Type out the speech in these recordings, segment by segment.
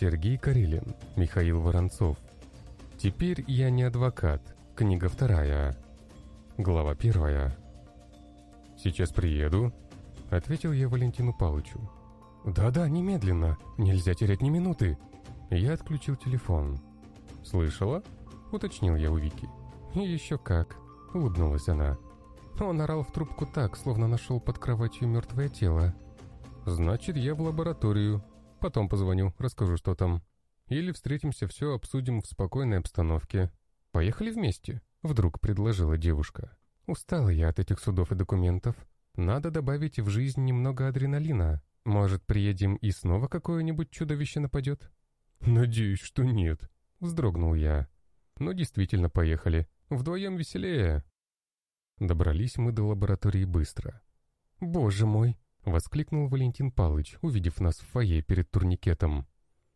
Сергей Карелин, Михаил Воронцов. Теперь я не адвокат. Книга вторая. Глава первая. «Сейчас приеду», — ответил я Валентину Палычу. «Да-да, немедленно. Нельзя терять ни минуты». Я отключил телефон. «Слышала?» — уточнил я у Вики. «Еще как», — улыбнулась она. Он орал в трубку так, словно нашел под кроватью мертвое тело. «Значит, я в лабораторию. Потом позвоню, расскажу, что там. Или встретимся, все обсудим в спокойной обстановке. Поехали вместе?» Вдруг предложила девушка. «Устала я от этих судов и документов. Надо добавить в жизнь немного адреналина. Может, приедем и снова какое-нибудь чудовище нападет?» «Надеюсь, что нет», — вздрогнул я. «Но действительно поехали. Вдвоем веселее». Добрались мы до лаборатории быстро. «Боже мой!» — воскликнул Валентин Палыч, увидев нас в фойе перед турникетом.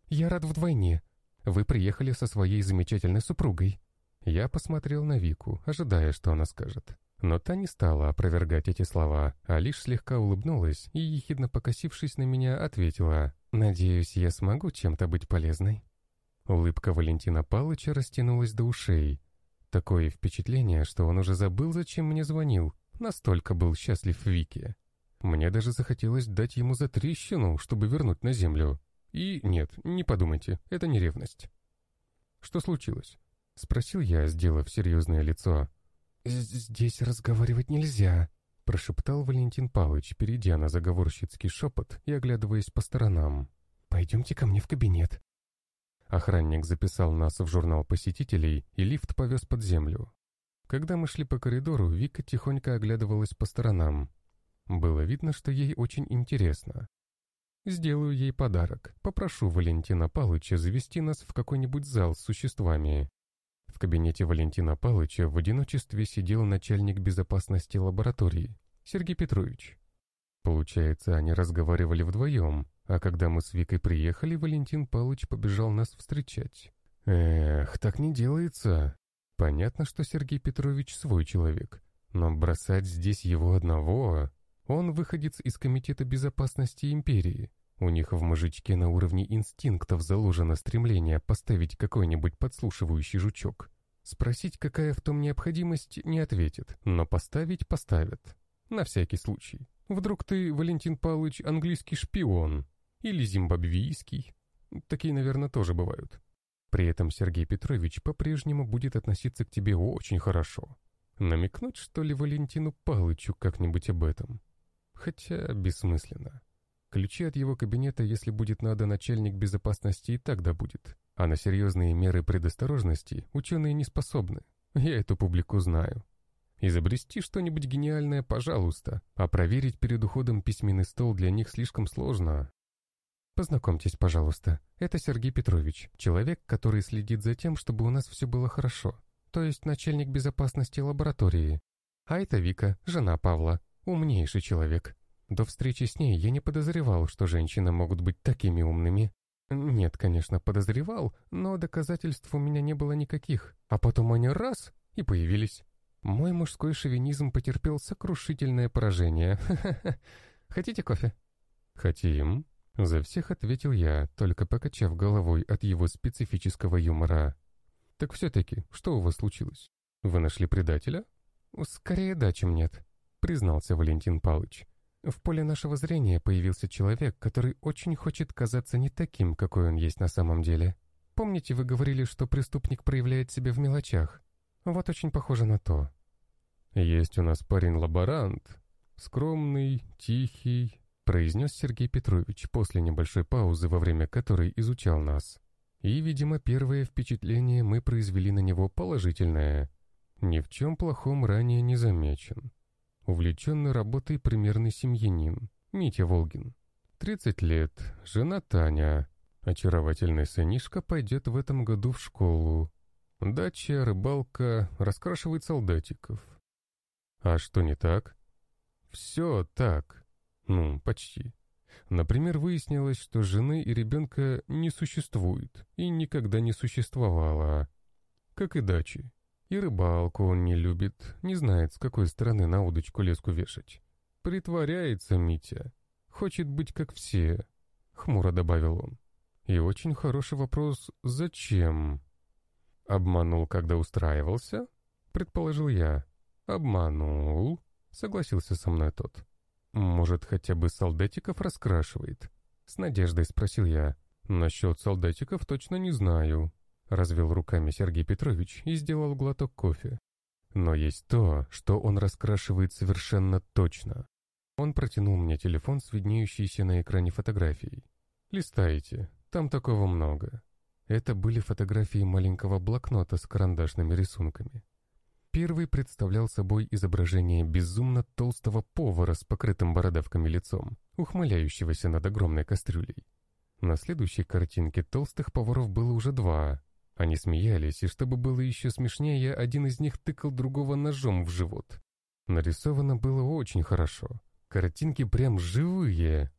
«Я рад вдвойне. Вы приехали со своей замечательной супругой». Я посмотрел на Вику, ожидая, что она скажет. Но та не стала опровергать эти слова, а лишь слегка улыбнулась и, ехидно покосившись на меня, ответила «Надеюсь, я смогу чем-то быть полезной». Улыбка Валентина Палыча растянулась до ушей, Такое впечатление, что он уже забыл, зачем мне звонил. Настолько был счастлив Вики. Мне даже захотелось дать ему за трещину, чтобы вернуть на землю. И нет, не подумайте, это не ревность. «Что случилось?» — спросил я, сделав серьезное лицо. «Здесь разговаривать нельзя», — прошептал Валентин Павлович, перейдя на заговорщицкий шепот и оглядываясь по сторонам. «Пойдемте ко мне в кабинет. Охранник записал нас в журнал посетителей, и лифт повез под землю. Когда мы шли по коридору, Вика тихонько оглядывалась по сторонам. Было видно, что ей очень интересно. Сделаю ей подарок. Попрошу Валентина Палыча завести нас в какой-нибудь зал с существами. В кабинете Валентина Палыча в одиночестве сидел начальник безопасности лаборатории, Сергей Петрович. Получается, они разговаривали вдвоем, а когда мы с Викой приехали, Валентин Павлович побежал нас встречать. Эх, так не делается. Понятно, что Сергей Петрович свой человек, но бросать здесь его одного... Он выходец из Комитета безопасности империи. У них в мужичке на уровне инстинктов заложено стремление поставить какой-нибудь подслушивающий жучок. Спросить, какая в том необходимость, не ответит, но поставить поставят. На всякий случай. Вдруг ты, Валентин Павлович, английский шпион, или зимбабвийский. Такие, наверное, тоже бывают. При этом Сергей Петрович по-прежнему будет относиться к тебе очень хорошо. Намекнуть, что ли, Валентину Палычу как-нибудь об этом? Хотя бессмысленно. Ключи от его кабинета, если будет надо, начальник безопасности и тогда будет. А на серьезные меры предосторожности ученые не способны. Я эту публику знаю. Изобрести что-нибудь гениальное, пожалуйста, а проверить перед уходом письменный стол для них слишком сложно. Познакомьтесь, пожалуйста. Это Сергей Петрович, человек, который следит за тем, чтобы у нас все было хорошо. То есть начальник безопасности лаборатории. А это Вика, жена Павла, умнейший человек. До встречи с ней я не подозревал, что женщины могут быть такими умными. Нет, конечно, подозревал, но доказательств у меня не было никаких. А потом они раз — и появились. Мой мужской шовинизм потерпел сокрушительное поражение. Хотите кофе? Хотим. За всех ответил я, только покачав головой от его специфического юмора. «Так все-таки, что у вас случилось? Вы нашли предателя?» «Скорее да, чем нет», — признался Валентин Палыч. «В поле нашего зрения появился человек, который очень хочет казаться не таким, какой он есть на самом деле. Помните, вы говорили, что преступник проявляет себя в мелочах? Вот очень похоже на то». «Есть у нас парень-лаборант. Скромный, тихий, произнес Сергей Петрович после небольшой паузы, во время которой изучал нас. И, видимо, первое впечатление мы произвели на него положительное. Ни в чем плохом ранее не замечен. Увлеченный работой примерный семьянин, Митя Волгин. 30 лет, жена Таня. Очаровательный сынишка пойдет в этом году в школу. Дача, рыбалка, раскрашивает солдатиков. А что не так? Все так. Ну, почти. Например, выяснилось, что жены и ребенка не существует и никогда не существовало. Как и дачи. И рыбалку он не любит, не знает, с какой стороны на удочку леску вешать. Притворяется Митя. Хочет быть как все, — хмуро добавил он. И очень хороший вопрос «Зачем?» «Обманул, когда устраивался?» — предположил я. «Обманул», — согласился со мной тот. «Может, хотя бы солдатиков раскрашивает?» С надеждой спросил я. «Насчет солдатиков точно не знаю», — развел руками Сергей Петрович и сделал глоток кофе. «Но есть то, что он раскрашивает совершенно точно». Он протянул мне телефон с виднеющейся на экране фотографией. «Листайте, там такого много». Это были фотографии маленького блокнота с карандашными рисунками. Первый представлял собой изображение безумно толстого повара с покрытым бородавками лицом, ухмыляющегося над огромной кастрюлей. На следующей картинке толстых поваров было уже два. Они смеялись, и чтобы было еще смешнее, один из них тыкал другого ножом в живот. Нарисовано было очень хорошо. Картинки прям живые.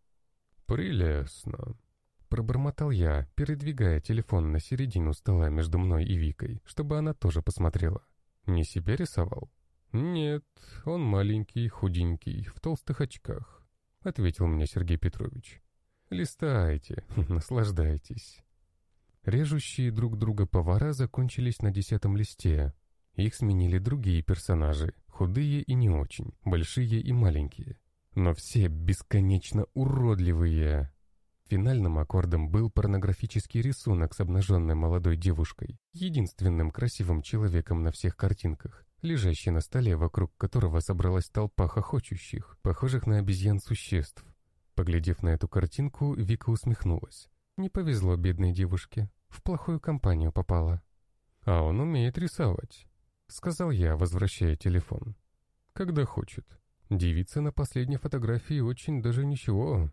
«Прелестно», — пробормотал я, передвигая телефон на середину стола между мной и Викой, чтобы она тоже посмотрела. Не себя рисовал? Нет, он маленький, худенький, в толстых очках, ответил мне Сергей Петрович. Листайте, наслаждайтесь. Режущие друг друга повара закончились на десятом листе. Их сменили другие персонажи, худые и не очень, большие и маленькие. Но все бесконечно уродливые. Финальным аккордом был порнографический рисунок с обнаженной молодой девушкой, единственным красивым человеком на всех картинках, лежащий на столе, вокруг которого собралась толпа хохочущих, похожих на обезьян существ. Поглядев на эту картинку, Вика усмехнулась. Не повезло бедной девушке, в плохую компанию попала. «А он умеет рисовать», — сказал я, возвращая телефон. «Когда хочет. Девица на последней фотографии очень даже ничего,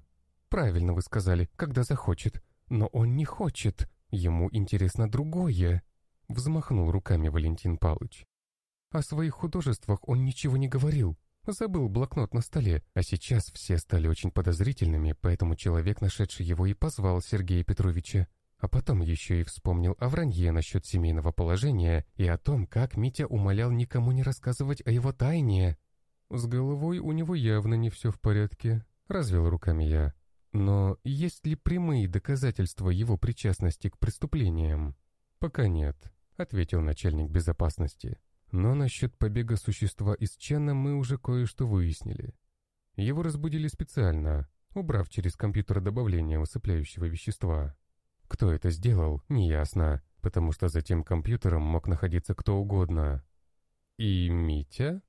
Правильно вы сказали, когда захочет. Но он не хочет. Ему интересно другое. Взмахнул руками Валентин Палыч. О своих художествах он ничего не говорил. Забыл блокнот на столе, а сейчас все стали очень подозрительными, поэтому человек, нашедший его, и позвал Сергея Петровича. А потом еще и вспомнил о вранье насчет семейного положения и о том, как Митя умолял никому не рассказывать о его тайне. С головой у него явно не все в порядке, развел руками я. Но есть ли прямые доказательства его причастности к преступлениям? Пока нет, ответил начальник безопасности. Но насчет побега существа из Чена мы уже кое-что выяснили. Его разбудили специально, убрав через компьютер добавление усыпляющего вещества. Кто это сделал, неясно, потому что за тем компьютером мог находиться кто угодно. «И Митя?»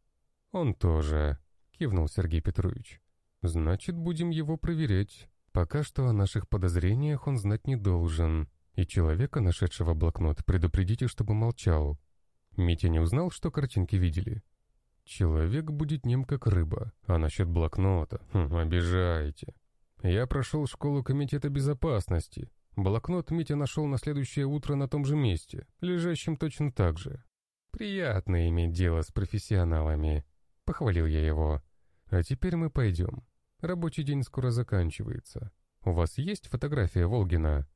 «Он тоже», — кивнул Сергей Петрович. «Значит, будем его проверять. Пока что о наших подозрениях он знать не должен, и человека, нашедшего блокнот, предупредите, чтобы молчал. Митя не узнал, что картинки видели. Человек будет нем как рыба, а насчет блокнота, хм, обижаете. Я прошел школу комитета безопасности. Блокнот Митя нашел на следующее утро на том же месте, лежащем точно так же. Приятно иметь дело с профессионалами, похвалил я его. А теперь мы пойдем. Рабочий день скоро заканчивается. У вас есть фотография Волгина?»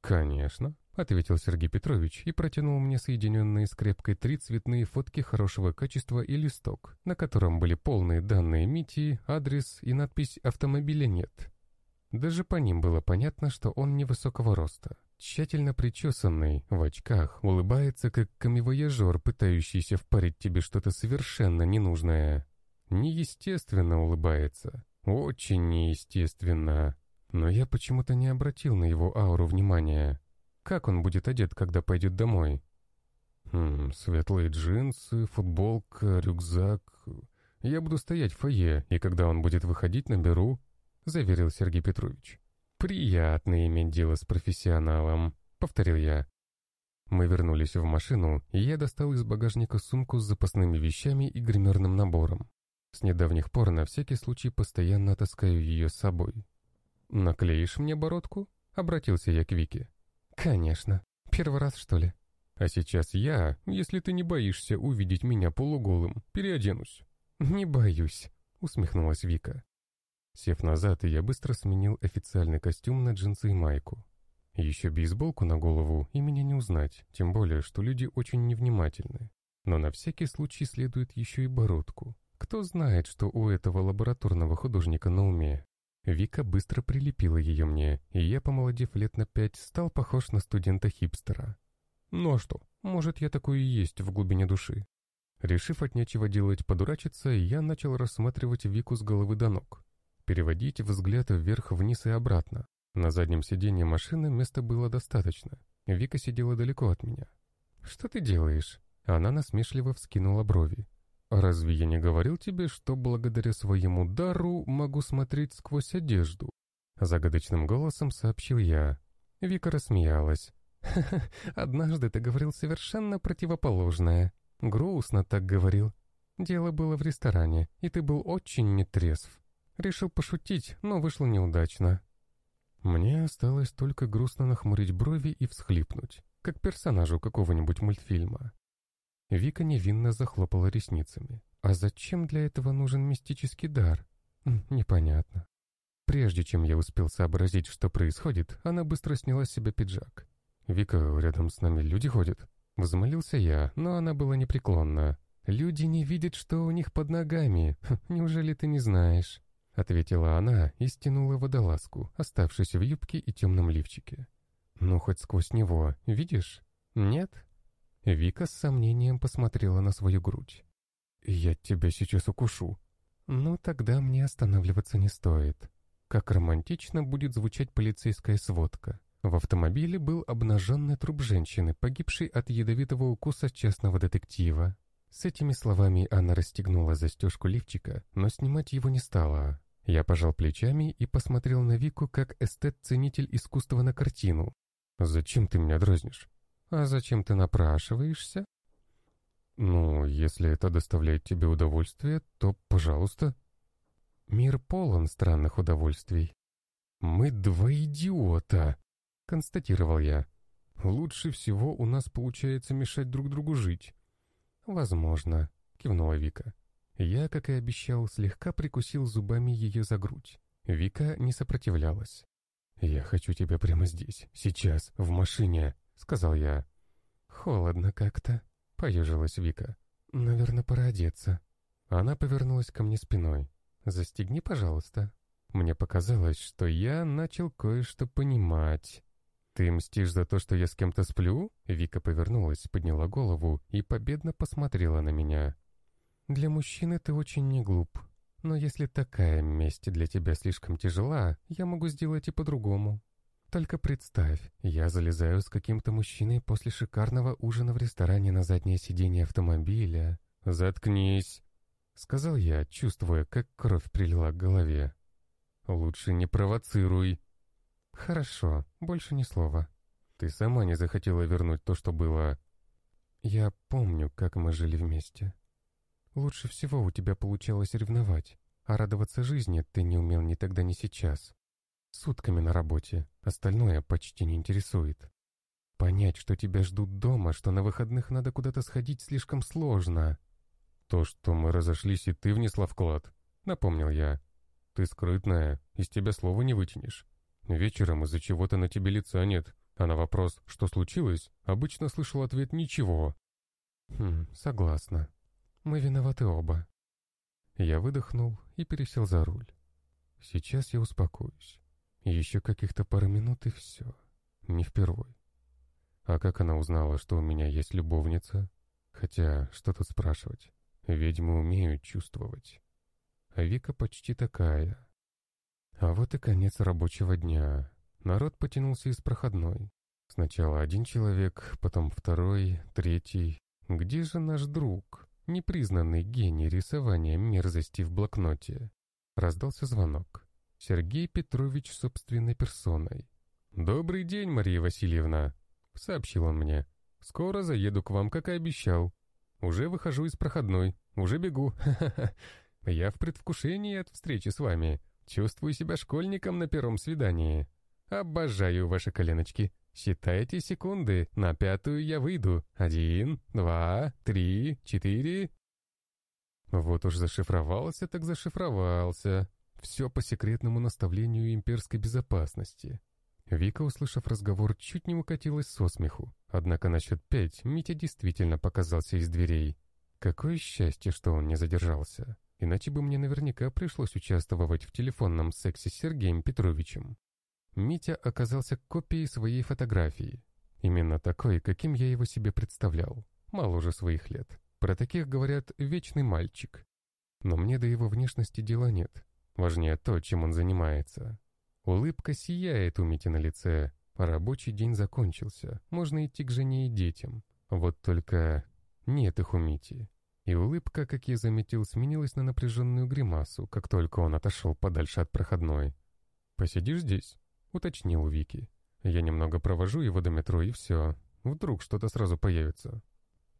«Конечно», — ответил Сергей Петрович и протянул мне соединенные скрепкой три цветные фотки хорошего качества и листок, на котором были полные данные Мити, адрес и надпись «Автомобиля нет». Даже по ним было понятно, что он невысокого роста. Тщательно причесанный, в очках, улыбается, как камевояжер, пытающийся впарить тебе что-то совершенно ненужное. Неестественно улыбается. Очень неестественно. Но я почему-то не обратил на его ауру внимания. Как он будет одет, когда пойдет домой? Хм, светлые джинсы, футболка, рюкзак. Я буду стоять в фойе, и когда он будет выходить, наберу, — заверил Сергей Петрович. «Приятно иметь дело с профессионалом», — повторил я. Мы вернулись в машину, и я достал из багажника сумку с запасными вещами и гримерным набором. С недавних пор на всякий случай постоянно таскаю ее с собой. «Наклеишь мне бородку?» — обратился я к Вике. «Конечно. Первый раз, что ли?» «А сейчас я, если ты не боишься увидеть меня полуголым, переоденусь». «Не боюсь», — усмехнулась Вика. Сев назад, я быстро сменил официальный костюм на джинсы и майку. Еще бейсболку на голову, и меня не узнать, тем более, что люди очень невнимательны. Но на всякий случай следует еще и бородку. Кто знает, что у этого лабораторного художника на уме? Вика быстро прилепила ее мне, и я, помолодев лет на пять, стал похож на студента-хипстера. Ну а что, может, я такой и есть в глубине души. Решив от нечего делать подурачиться, я начал рассматривать Вику с головы до ног. Переводить взгляд вверх-вниз и обратно. На заднем сиденье машины места было достаточно. Вика сидела далеко от меня. «Что ты делаешь?» Она насмешливо вскинула брови. «Разве я не говорил тебе, что благодаря своему дару могу смотреть сквозь одежду?» Загадочным голосом сообщил я. Вика рассмеялась. «Ха-ха, однажды ты говорил совершенно противоположное. Грустно так говорил. Дело было в ресторане, и ты был очень нетрезв. Решил пошутить, но вышло неудачно». Мне осталось только грустно нахмурить брови и всхлипнуть, как персонажу какого-нибудь мультфильма. Вика невинно захлопала ресницами. А зачем для этого нужен мистический дар? Непонятно. Прежде чем я успел сообразить, что происходит, она быстро сняла с себя пиджак. «Вика, рядом с нами люди ходят?» Взмолился я, но она была непреклонна. «Люди не видят, что у них под ногами. Неужели ты не знаешь?» Ответила она и стянула водолазку, оставшись в юбке и темном лифчике. «Ну, хоть сквозь него, видишь? Нет?» Вика с сомнением посмотрела на свою грудь. «Я тебя сейчас укушу». «Ну, тогда мне останавливаться не стоит». Как романтично будет звучать полицейская сводка. В автомобиле был обнаженный труп женщины, погибшей от ядовитого укуса частного детектива. С этими словами она расстегнула застежку лифчика, но снимать его не стала. Я пожал плечами и посмотрел на Вику как эстет-ценитель искусства на картину. «Зачем ты меня дразнишь?» «А зачем ты напрашиваешься?» «Ну, если это доставляет тебе удовольствие, то пожалуйста». «Мир полон странных удовольствий». «Мы два идиота», — констатировал я. «Лучше всего у нас получается мешать друг другу жить». «Возможно», — кивнула Вика. Я, как и обещал, слегка прикусил зубами ее за грудь. Вика не сопротивлялась. «Я хочу тебя прямо здесь, сейчас, в машине», — сказал я. «Холодно как-то», — поежилась Вика. «Наверное, пора одеться». Она повернулась ко мне спиной. «Застегни, пожалуйста». Мне показалось, что я начал кое-что понимать. «Ты мстишь за то, что я с кем-то сплю?» Вика повернулась, подняла голову и победно посмотрела на меня. «Для мужчины ты очень не глуп. Но если такая месть для тебя слишком тяжела, я могу сделать и по-другому. Только представь, я залезаю с каким-то мужчиной после шикарного ужина в ресторане на заднее сиденье автомобиля. «Заткнись!» — сказал я, чувствуя, как кровь прилила к голове. «Лучше не провоцируй!» «Хорошо, больше ни слова. Ты сама не захотела вернуть то, что было...» «Я помню, как мы жили вместе. Лучше всего у тебя получалось ревновать, а радоваться жизни ты не умел ни тогда, ни сейчас. Сутками на работе, остальное почти не интересует. Понять, что тебя ждут дома, что на выходных надо куда-то сходить, слишком сложно. То, что мы разошлись, и ты внесла вклад, напомнил я. Ты скрытная, из тебя слова не вытянешь. Вечером из-за чего-то на тебе лица нет, а на вопрос «что случилось?» обычно слышал ответ «ничего». Хм, согласна. Мы виноваты оба. Я выдохнул и пересел за руль. Сейчас я успокоюсь. Еще каких-то пару минут и все. Не впервой. А как она узнала, что у меня есть любовница? Хотя, что тут спрашивать? Ведьмы умеют чувствовать. А Вика почти такая. А вот и конец рабочего дня. Народ потянулся из проходной. Сначала один человек, потом второй, третий. Где же наш друг? Непризнанный гений рисования мерзости в блокноте. Раздался звонок. Сергей Петрович собственной персоной. «Добрый день, Мария Васильевна», — сообщил он мне. «Скоро заеду к вам, как и обещал. Уже выхожу из проходной, уже бегу. Я в предвкушении от встречи с вами. Чувствую себя школьником на первом свидании. Обожаю ваши коленочки. Считайте секунды, на пятую я выйду. Один, два, три, четыре...» Вот уж зашифровался, так зашифровался. Все по секретному наставлению имперской безопасности. Вика, услышав разговор, чуть не укатилась со смеху. Однако на счет пять Митя действительно показался из дверей. Какое счастье, что он не задержался. иначе бы мне наверняка пришлось участвовать в телефонном сексе с Сергеем Петровичем. Митя оказался копией своей фотографии. Именно такой, каким я его себе представлял. Мало уже своих лет. Про таких говорят «вечный мальчик». Но мне до его внешности дела нет. Важнее то, чем он занимается. Улыбка сияет у Мити на лице. Рабочий день закончился. Можно идти к жене и детям. Вот только нет их у Мити. И улыбка, как я заметил, сменилась на напряженную гримасу, как только он отошел подальше от проходной. «Посидишь здесь?» — уточнил Вики. «Я немного провожу его до метро, и все. Вдруг что-то сразу появится».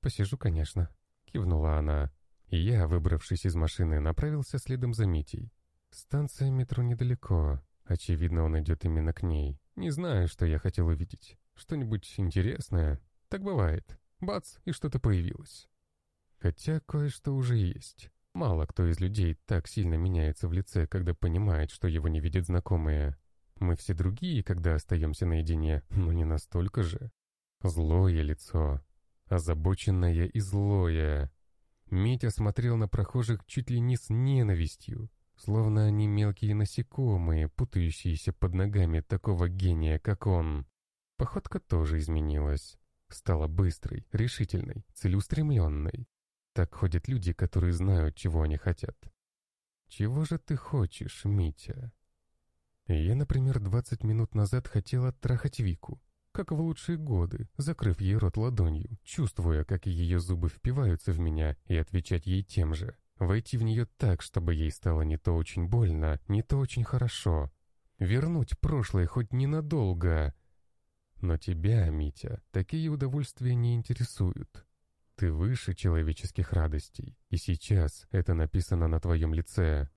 «Посижу, конечно», — кивнула она. И я, выбравшись из машины, направился следом за Митей. Станция метро недалеко. Очевидно, он идет именно к ней. Не знаю, что я хотел увидеть. Что-нибудь интересное. Так бывает. Бац, и что-то появилось. Хотя кое-что уже есть. Мало кто из людей так сильно меняется в лице, когда понимает, что его не видят знакомые. Мы все другие, когда остаемся наедине, но не настолько же. Злое лицо. Озабоченное и злое. Митя смотрел на прохожих чуть ли не с ненавистью, словно они мелкие насекомые, путающиеся под ногами такого гения, как он. Походка тоже изменилась. Стала быстрой, решительной, целеустремленной. Так ходят люди, которые знают, чего они хотят. «Чего же ты хочешь, Митя?» Я, например, 20 минут назад хотел оттрахать Вику, как в лучшие годы, закрыв ей рот ладонью, чувствуя, как ее зубы впиваются в меня, и отвечать ей тем же. Войти в нее так, чтобы ей стало не то очень больно, не то очень хорошо. Вернуть прошлое хоть ненадолго. Но тебя, Митя, такие удовольствия не интересуют. Ты выше человеческих радостей, и сейчас это написано на твоем лице.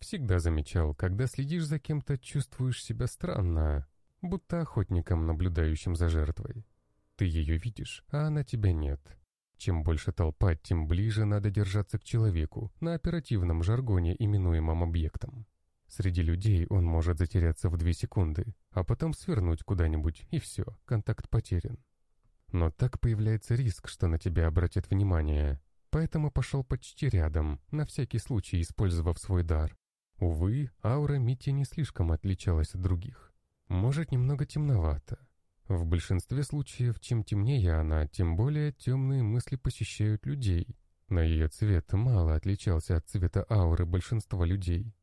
Всегда замечал, когда следишь за кем-то, чувствуешь себя странно, будто охотником, наблюдающим за жертвой. Ты ее видишь, а она тебя нет. Чем больше толпа, тем ближе надо держаться к человеку, на оперативном жаргоне, именуемом объектом. Среди людей он может затеряться в две секунды, а потом свернуть куда-нибудь, и все, контакт потерян. Но так появляется риск, что на тебя обратят внимание. Поэтому пошел почти рядом, на всякий случай использовав свой дар. Увы, аура Мити не слишком отличалась от других. Может, немного темновато. В большинстве случаев, чем темнее она, тем более темные мысли посещают людей. На ее цвет мало отличался от цвета ауры большинства людей.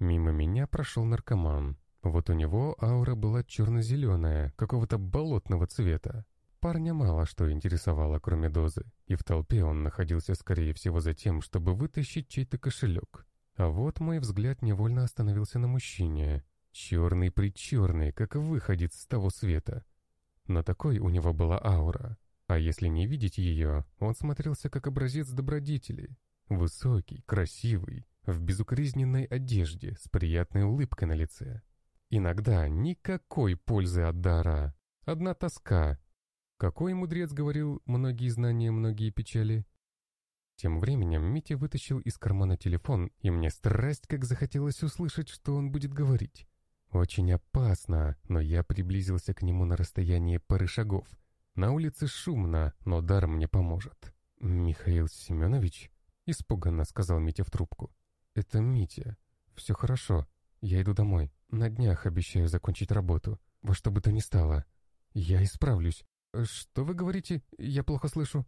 Мимо меня прошел наркоман. Вот у него аура была черно-зеленая, какого-то болотного цвета. Парня мало что интересовало, кроме дозы, и в толпе он находился, скорее всего, за тем, чтобы вытащить чей-то кошелек. А вот мой взгляд невольно остановился на мужчине. Черный-причерный, как выходец с того света. Но такой у него была аура. А если не видеть ее, он смотрелся как образец добродетели. Высокий, красивый, в безукоризненной одежде, с приятной улыбкой на лице. Иногда никакой пользы от дара. Одна тоска, какой мудрец говорил «многие знания, многие печали»? Тем временем Митя вытащил из кармана телефон, и мне страсть как захотелось услышать, что он будет говорить. Очень опасно, но я приблизился к нему на расстояние пары шагов. На улице шумно, но дар мне поможет. «Михаил Семенович?» — испуганно сказал Митя в трубку. «Это Митя. Все хорошо. Я иду домой. На днях обещаю закончить работу. Во что бы то ни стало. Я исправлюсь. «Что вы говорите? Я плохо слышу».